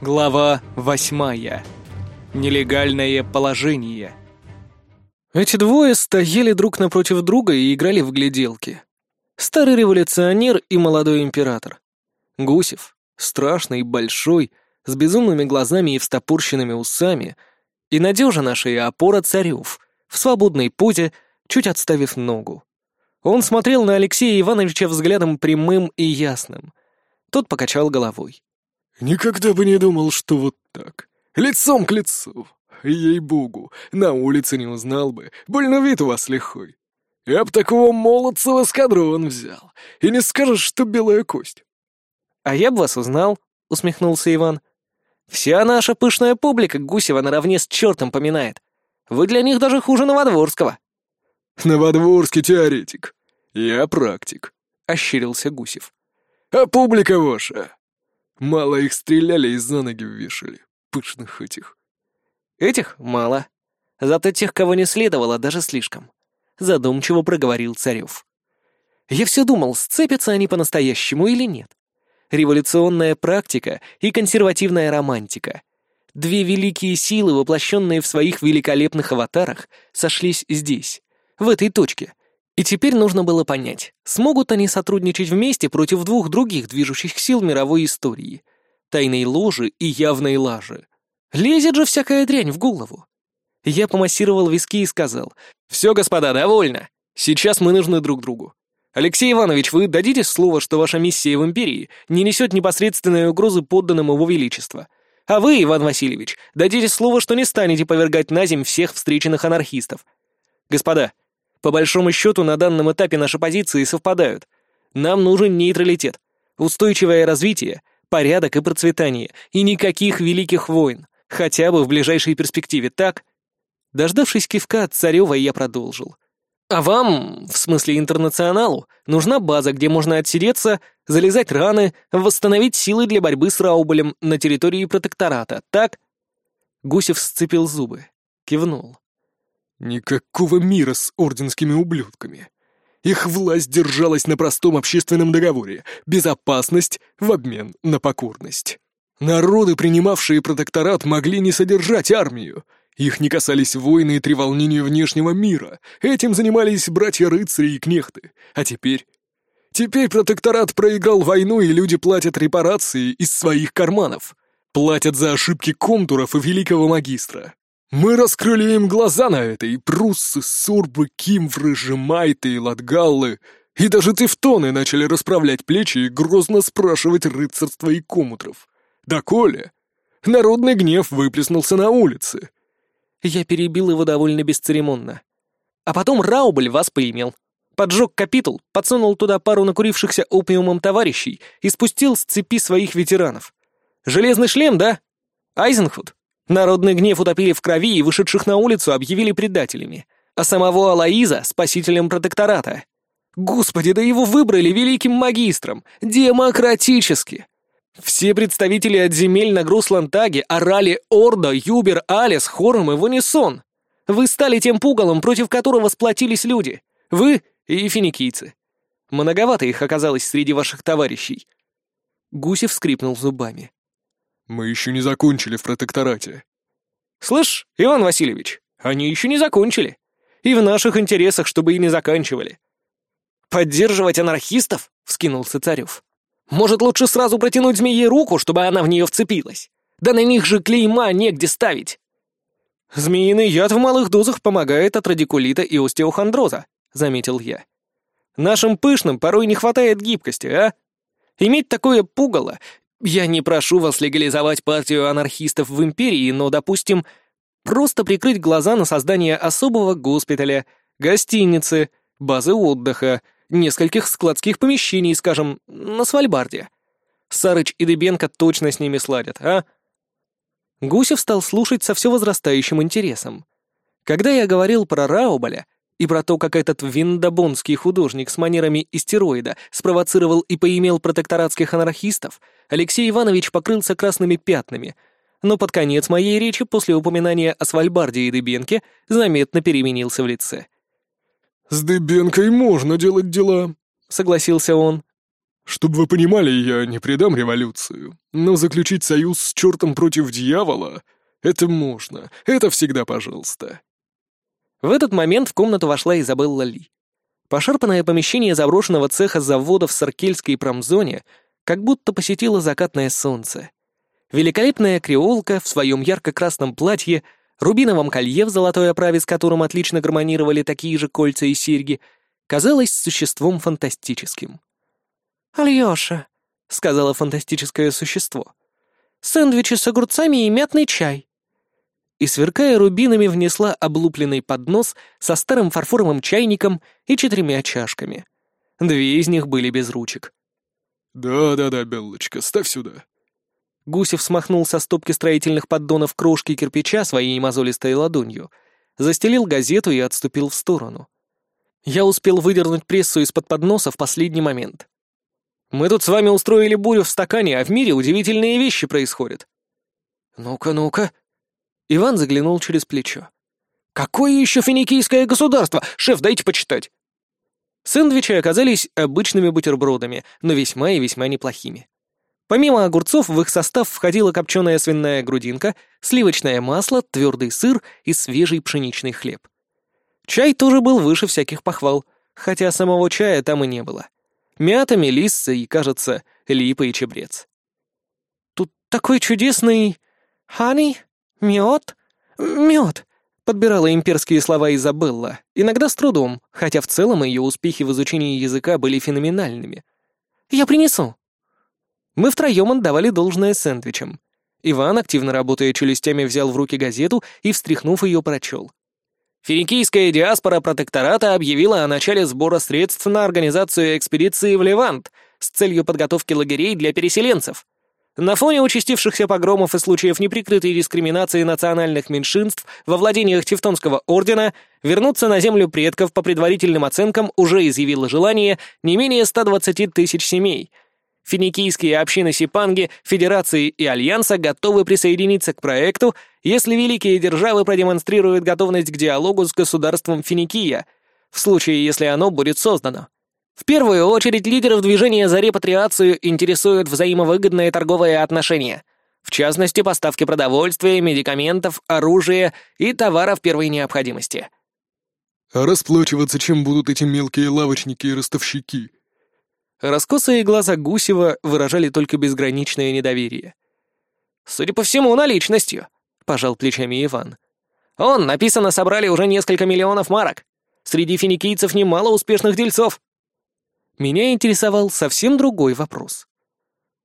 Глава восьмая. Нелегальное положение. Эти двое стояли друг напротив друга и играли в гляделки. Старый революционер и молодой император. Гусев, страшный, большой, с безумными глазами и встопорщенными усами, и надежа наша и опора царев, в свободной позе, чуть отставив ногу. Он смотрел на Алексея Ивановича взглядом прямым и ясным. Тот покачал головой. «Никогда бы не думал, что вот так. Лицом к лицу. Ей-богу, на улице не узнал бы. Больно вид у вас лихой. Я б такого молодца в эскадрон взял. И не скажешь, что белая кость». «А я бы вас узнал», — усмехнулся Иван. «Вся наша пышная публика Гусева наравне с чертом поминает. Вы для них даже хуже Новодворского». «Новодворский теоретик. Я практик», — ощерился Гусев. «А публика ваша Мало их стреляли и за ноги вешали. Пышных этих. Этих мало. Зато тех, кого не следовало, даже слишком. Задумчиво проговорил Царев. Я все думал, сцепятся они по-настоящему или нет. Революционная практика и консервативная романтика. Две великие силы, воплощенные в своих великолепных аватарах, сошлись здесь, в этой точке, и теперь нужно было понять, смогут они сотрудничать вместе против двух других движущих сил мировой истории — тайной ложи и явной лажи. Лезет же всякая дрянь в голову. Я помассировал виски и сказал, «Все, господа, довольно. Сейчас мы нужны друг другу. Алексей Иванович, вы дадите слово, что ваша миссия в империи не несет непосредственной угрозы подданным его величества. А вы, Иван Васильевич, дадите слово, что не станете повергать на земь всех встреченных анархистов. Господа, по большому счету, на данном этапе наши позиции совпадают. Нам нужен нейтралитет, устойчивое развитие, порядок и процветание, и никаких великих войн, хотя бы в ближайшей перспективе, так? Дождавшись кивка от Царева, я продолжил. А вам, в смысле интернационалу, нужна база, где можно отсидеться, залезать раны, восстановить силы для борьбы с Рауболем на территории протектората, так? Гусев сцепил зубы, кивнул. Никакого мира с орденскими ублюдками. Их власть держалась на простом общественном договоре — безопасность в обмен на покорность. Народы, принимавшие протекторат, могли не содержать армию. Их не касались войны и треволнения внешнего мира. Этим занимались братья-рыцари и кнехты. А теперь... Теперь протекторат проиграл войну, и люди платят репарации из своих карманов. Платят за ошибки контуров и великого магистра. Мы раскрыли им глаза на это, и пруссы, сурбы, кимвры, жемайты и латгаллы, и даже тевтоны начали расправлять плечи и грозно спрашивать рыцарства и комутров. Да коля! Народный гнев выплеснулся на улице. Я перебил его довольно бесцеремонно. А потом Раубль вас поимел. Поджег капитул, подсунул туда пару накурившихся опиумом товарищей и спустил с цепи своих ветеранов. Железный шлем, да? Айзенхуд? Народный гнев утопили в крови и вышедших на улицу объявили предателями, а самого Алаиза — спасителем протектората. Господи, да его выбрали великим магистром! Демократически! Все представители от земель на Груслантаге орали Ордо, Юбер, Алис, хором и в унисон. Вы стали тем пугалом, против которого сплотились люди. Вы и финикийцы. Многовато их оказалось среди ваших товарищей. Гусев скрипнул зубами. Мы еще не закончили в протекторате. Слышь, Иван Васильевич, они еще не закончили. И в наших интересах, чтобы и не заканчивали. Поддерживать анархистов? Вскинулся Царев. Может, лучше сразу протянуть змее руку, чтобы она в нее вцепилась? Да на них же клейма негде ставить. Змеиный яд в малых дозах помогает от радикулита и остеохондроза, заметил я. Нашим пышным порой не хватает гибкости, а? Иметь такое пугало я не прошу вас легализовать партию анархистов в империи, но, допустим, просто прикрыть глаза на создание особого госпиталя, гостиницы, базы отдыха, нескольких складских помещений, скажем, на Свальбарде. Сарыч и Дыбенко точно с ними сладят, а? Гусев стал слушать со все возрастающим интересом. Когда я говорил про Раубаля, и про то, как этот виндабонский художник с манерами истероида спровоцировал и поимел протекторатских анархистов, Алексей Иванович покрылся красными пятнами, но под конец моей речи после упоминания о Свальбарде и Дыбенке заметно переменился в лице. «С Дыбенкой можно делать дела», — согласился он. Чтобы вы понимали, я не предам революцию, но заключить союз с чертом против дьявола — это можно, это всегда пожалуйста». В этот момент в комнату вошла Изабелла Ли. Пошарпанное помещение заброшенного цеха завода в Саркельской промзоне как будто посетило закатное солнце. Великолепная креолка в своем ярко-красном платье, рубиновом колье в золотой оправе, с которым отлично гармонировали такие же кольца и серьги, казалась существом фантастическим. «Альёша», — сказала фантастическое существо, — «сэндвичи с огурцами и мятный чай». И, сверкая рубинами, внесла облупленный поднос со старым фарфоровым чайником и четырьмя чашками. Две из них были без ручек. «Да-да-да, Беллочка, ставь сюда». Гусев смахнул со стопки строительных поддонов крошки кирпича своей мозолистой ладонью, застелил газету и отступил в сторону. Я успел выдернуть прессу из-под подноса в последний момент. Мы тут с вами устроили бурю в стакане, а в мире удивительные вещи происходят. Ну-ка, ну-ка. Иван заглянул через плечо. Какое еще финикийское государство? Шеф, дайте почитать. Сэндвичи оказались обычными бутербродами, но весьма и весьма неплохими. Помимо огурцов в их состав входила копченая свиная грудинка, сливочное масло, твердый сыр и свежий пшеничный хлеб. Чай тоже был выше всяких похвал, хотя самого чая там и не было. Мята, мелисса и, кажется, липа и чебрец. «Тут такой чудесный... Хани? Мед? Мед!» подбирала имперские слова Изабелла, иногда с трудом, хотя в целом ее успехи в изучении языка были феноменальными. «Я принесу». Мы втроем отдавали должное сэндвичам. Иван, активно работая челюстями, взял в руки газету и, встряхнув ее, прочел. Финикийская диаспора протектората объявила о начале сбора средств на организацию экспедиции в Левант с целью подготовки лагерей для переселенцев. На фоне участившихся погромов и случаев неприкрытой дискриминации национальных меньшинств во владениях Тевтонского ордена вернуться на землю предков по предварительным оценкам уже изъявило желание не менее 120 тысяч семей — Финикийские общины Сипанги, Федерации и Альянса готовы присоединиться к проекту, если великие державы продемонстрируют готовность к диалогу с государством Финикия, в случае, если оно будет создано. В первую очередь лидеров движения за репатриацию интересуют взаимовыгодные торговые отношения, в частности, поставки продовольствия, медикаментов, оружия и товаров первой необходимости. А расплачиваться чем будут эти мелкие лавочники и ростовщики? Раскосые глаза Гусева выражали только безграничное недоверие. «Судя по всему, наличностью», — пожал плечами Иван. «Он, написано, собрали уже несколько миллионов марок. Среди финикийцев немало успешных дельцов». Меня интересовал совсем другой вопрос.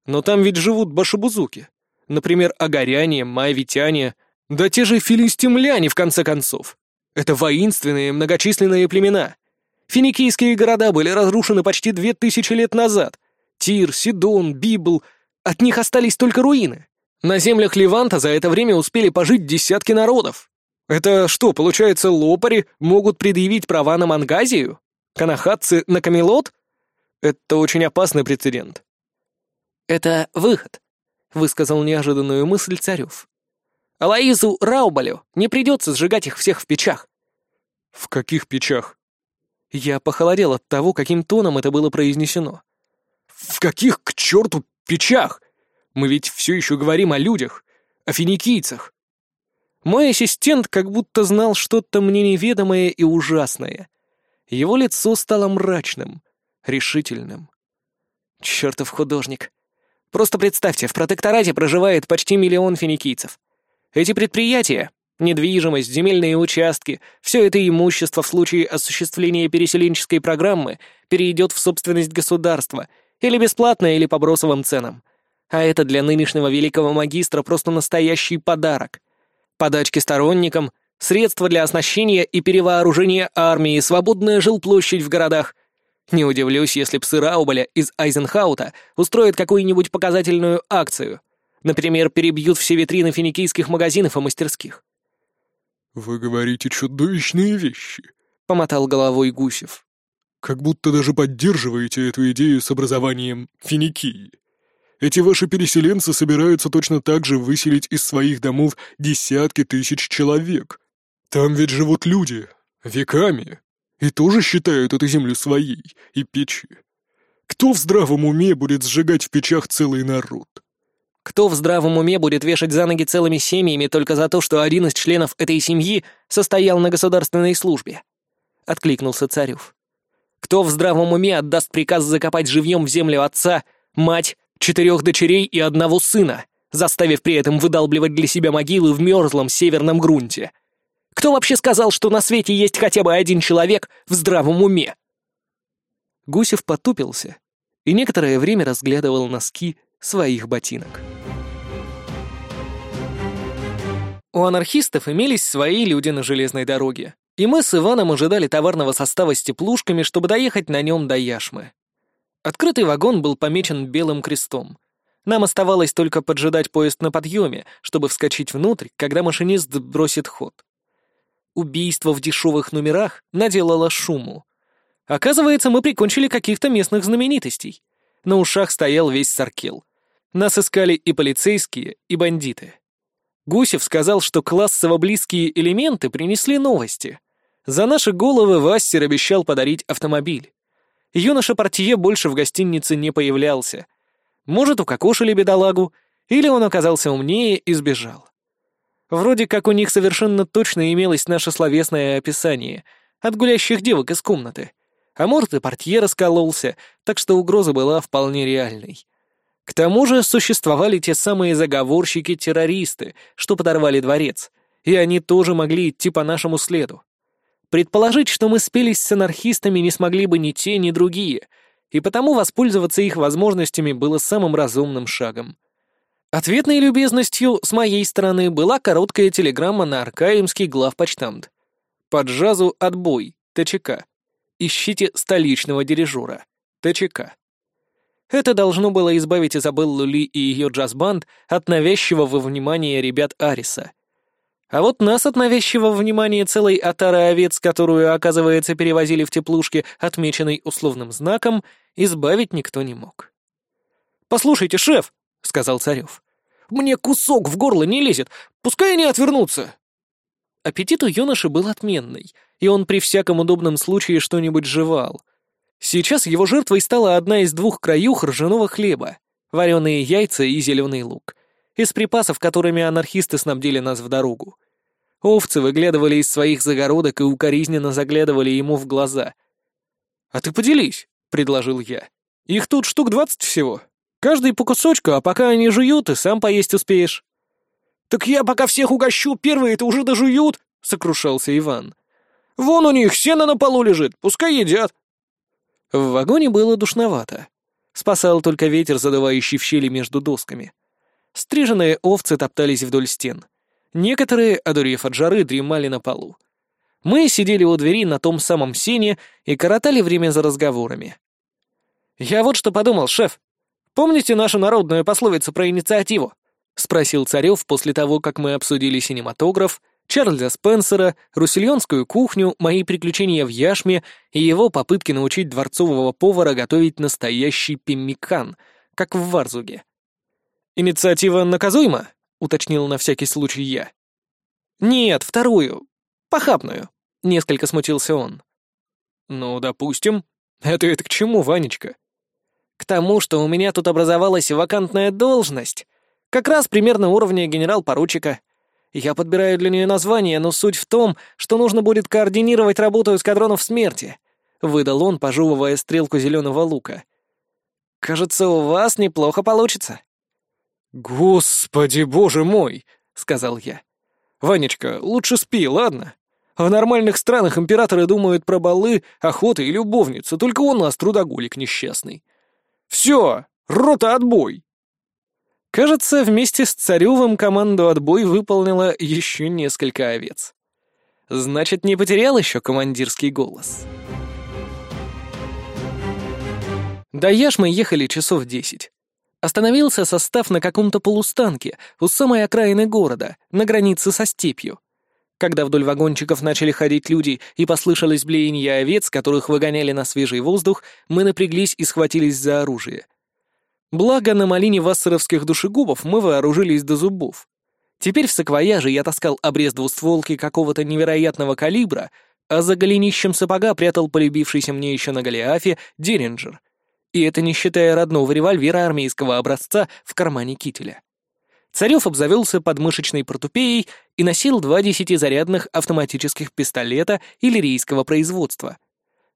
Но там ведь живут башебузуки. Например, агаряне, маавитяне, да те же филистимляне, в конце концов. Это воинственные, многочисленные племена. Финикийские города были разрушены почти две тысячи лет назад. Тир, Сидон, Библ. От них остались только руины. На землях Леванта за это время успели пожить десятки народов. Это что, получается, лопари могут предъявить права на Мангазию? Канахатцы на Камелот? Это очень опасный прецедент. «Это выход», — высказал неожиданную мысль Царев. «Алаизу Раубалю не придется сжигать их всех в печах». «В каких печах?» Я похолодел от того, каким тоном это было произнесено. «В каких, к черту, печах? Мы ведь все еще говорим о людях, о финикийцах». Мой ассистент как будто знал что-то мне неведомое и ужасное. Его лицо стало мрачным, решительным. Чертов художник. Просто представьте, в протекторате проживает почти миллион финикийцев. Эти предприятия Недвижимость, земельные участки, все это имущество в случае осуществления переселенческой программы перейдет в собственность государства, или бесплатно, или по бросовым ценам. А это для нынешнего великого магистра просто настоящий подарок. Подачки сторонникам, средства для оснащения и перевооружения армии, свободная жилплощадь в городах. Не удивлюсь, если псы Раубаля из Айзенхаута устроят какую-нибудь показательную акцию. Например, перебьют все витрины финикийских магазинов и мастерских. «Вы говорите чудовищные вещи», — помотал головой Гусев. «Как будто даже поддерживаете эту идею с образованием Финикии. Эти ваши переселенцы собираются точно так же выселить из своих домов десятки тысяч человек. Там ведь живут люди, веками, и тоже считают эту землю своей и печью. Кто в здравом уме будет сжигать в печах целый народ? Кто в здравом уме будет вешать за ноги целыми семьями только за то, что один из членов этой семьи состоял на государственной службе? Откликнулся Царев. Кто в здравом уме отдаст приказ закопать живьем в землю отца, мать, четырех дочерей и одного сына, заставив при этом выдалбливать для себя могилы в мерзлом северном грунте? Кто вообще сказал, что на свете есть хотя бы один человек в здравом уме? Гусев потупился и некоторое время разглядывал носки своих ботинок. У анархистов имелись свои люди на железной дороге, и мы с Иваном ожидали товарного состава с теплушками, чтобы доехать на нем до Яшмы. Открытый вагон был помечен белым крестом. Нам оставалось только поджидать поезд на подъеме, чтобы вскочить внутрь, когда машинист бросит ход. Убийство в дешевых номерах наделало шуму. Оказывается, мы прикончили каких-то местных знаменитостей. На ушах стоял весь Саркел. Нас искали и полицейские, и бандиты. Гусев сказал, что классово близкие элементы принесли новости. За наши головы Вассер обещал подарить автомобиль. Юноша Портье больше в гостинице не появлялся. Может, укокошили бедолагу, или он оказался умнее и сбежал. Вроде как у них совершенно точно имелось наше словесное описание от гулящих девок из комнаты. А может, и портье раскололся, так что угроза была вполне реальной. К тому же существовали те самые заговорщики-террористы, что подорвали дворец, и они тоже могли идти по нашему следу. Предположить, что мы спелись с анархистами, не смогли бы ни те, ни другие, и потому воспользоваться их возможностями было самым разумным шагом. Ответной любезностью с моей стороны была короткая телеграмма на Аркаимский главпочтамт. Под жазу «Отбой», ТЧК. Ищите столичного дирижера, ТЧК. Это должно было избавить Изабеллу Ли и ее джаз-банд от навязчивого внимания ребят Ариса. А вот нас от навязчивого внимания целой отары овец, которую, оказывается, перевозили в теплушке, отмеченной условным знаком, избавить никто не мог. «Послушайте, шеф!» — сказал Царев. «Мне кусок в горло не лезет, пускай они отвернутся!» Аппетит у юноши был отменный, и он при всяком удобном случае что-нибудь жевал — Сейчас его жертвой стала одна из двух краюх ржаного хлеба, вареные яйца и зеленый лук, из припасов, которыми анархисты снабдили нас в дорогу. Овцы выглядывали из своих загородок и укоризненно заглядывали ему в глаза. «А ты поделись», — предложил я. «Их тут штук двадцать всего. Каждый по кусочку, а пока они жуют, и сам поесть успеешь». «Так я пока всех угощу, первые-то уже дожуют», — сокрушался Иван. «Вон у них сено на полу лежит, пускай едят. В вагоне было душновато. Спасал только ветер, задувающий в щели между досками. Стриженные овцы топтались вдоль стен. Некоторые, одурев от жары, дремали на полу. Мы сидели у двери на том самом сене и коротали время за разговорами. «Я вот что подумал, шеф. Помните нашу народную пословицу про инициативу?» — спросил Царев после того, как мы обсудили синематограф, Чарльза Спенсера, руссельонскую кухню, мои приключения в Яшме и его попытки научить дворцового повара готовить настоящий пиммикан, как в Варзуге. «Инициатива наказуема?» — уточнил на всякий случай я. «Нет, вторую. Похабную», — несколько смутился он. «Ну, допустим. Это это к чему, Ванечка?» «К тому, что у меня тут образовалась вакантная должность, как раз примерно уровня генерал-поручика». Я подбираю для нее название, но суть в том, что нужно будет координировать работу эскадронов смерти», — выдал он, пожевывая стрелку зеленого лука. «Кажется, у вас неплохо получится». «Господи, боже мой!» — сказал я. «Ванечка, лучше спи, ладно? В нормальных странах императоры думают про балы, охоты и любовницу, только у нас трудоголик несчастный. Все, рота отбой!» Кажется, вместе с Царевым команду отбой выполнила еще несколько овец. Значит, не потерял еще командирский голос. До Яшмы ехали часов десять. Остановился состав на каком-то полустанке у самой окраины города, на границе со степью. Когда вдоль вагончиков начали ходить люди и послышалось блеяние овец, которых выгоняли на свежий воздух, мы напряглись и схватились за оружие. Благо, на малине вассеровских душегубов мы вооружились до зубов. Теперь в саквояже я таскал обрез двустволки какого-то невероятного калибра, а за голенищем сапога прятал полюбившийся мне еще на Голиафе Деринджер. И это не считая родного револьвера армейского образца в кармане кителя. Царев обзавелся подмышечной портупеей и носил два десятизарядных автоматических пистолета иллирийского производства.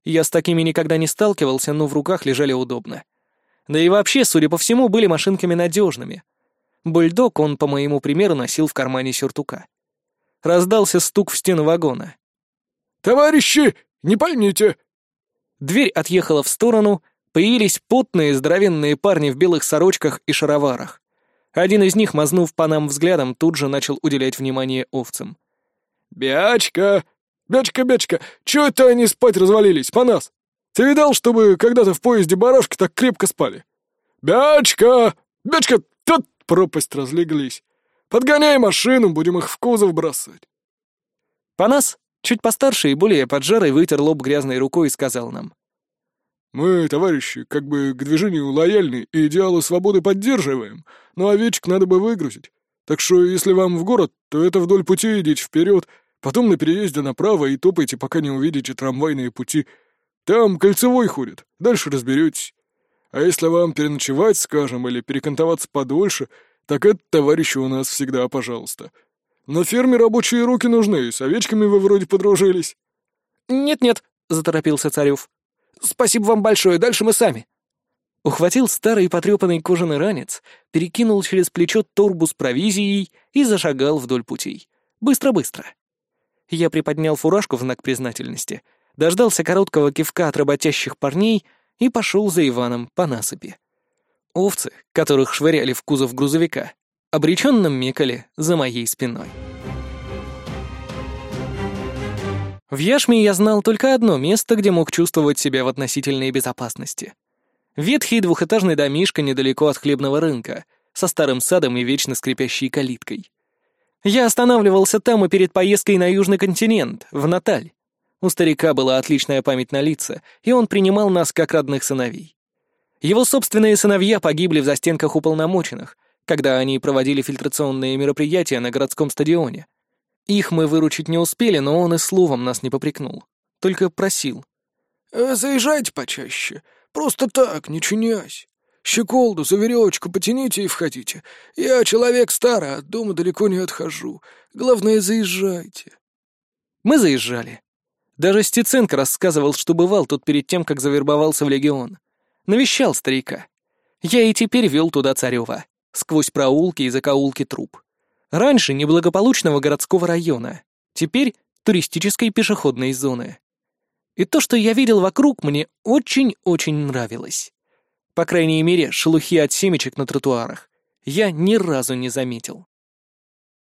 Я с такими никогда не сталкивался, но в руках лежали удобно. Да и вообще, судя по всему, были машинками надежными. Бульдог он, по моему примеру, носил в кармане сюртука. Раздался стук в стену вагона. «Товарищи, не поймите!» Дверь отъехала в сторону, появились потные здоровенные парни в белых сорочках и шароварах. Один из них, мазнув по нам взглядом, тут же начал уделять внимание овцам. «Бячка! Бячка, бячка! Чего это они спать развалились, по нас? Ты видал, чтобы когда-то в поезде барашки так крепко спали? Бячка! Бячка! Тут пропасть разлеглись. Подгоняй машину, будем их в кузов бросать». По нас, чуть постарше и более поджарый, вытер лоб грязной рукой и сказал нам. Мы, товарищи, как бы к движению лояльны и идеалы свободы поддерживаем, но овечек надо бы выгрузить. Так что, если вам в город, то это вдоль пути идите вперед, потом на переезде направо и топайте, пока не увидите трамвайные пути. Там кольцевой ходит, дальше разберетесь. А если вам переночевать, скажем, или перекантоваться подольше, так это, товарищи, у нас всегда пожалуйста. На ферме рабочие руки нужны, с овечками вы вроде подружились. «Нет-нет», — заторопился Царев. Спасибо вам большое, дальше мы сами». Ухватил старый потрепанный кожаный ранец, перекинул через плечо торбу с провизией и зашагал вдоль путей. Быстро-быстро. Я приподнял фуражку в знак признательности, дождался короткого кивка от работящих парней и пошел за Иваном по насыпи. Овцы, которых швыряли в кузов грузовика, обреченно мекали за моей спиной. В Яшме я знал только одно место, где мог чувствовать себя в относительной безопасности. Ветхий двухэтажный домишко недалеко от хлебного рынка, со старым садом и вечно скрипящей калиткой. Я останавливался там и перед поездкой на Южный континент, в Наталь. У старика была отличная память на лица, и он принимал нас как родных сыновей. Его собственные сыновья погибли в застенках уполномоченных, когда они проводили фильтрационные мероприятия на городском стадионе. Их мы выручить не успели, но он и словом нас не попрекнул. Только просил. «Э, «Заезжайте почаще. Просто так, не чинясь. Щеколду за веревочку потяните и входите. Я человек старый, от дома далеко не отхожу. Главное, заезжайте». Мы заезжали. Даже Стеценко рассказывал, что бывал тут перед тем, как завербовался в Легион. Навещал старика. Я и теперь вел туда Царева, сквозь проулки и закоулки труп. Раньше неблагополучного городского района, теперь туристической пешеходной зоны. И то, что я видел вокруг, мне очень-очень нравилось. По крайней мере, шелухи от семечек на тротуарах я ни разу не заметил.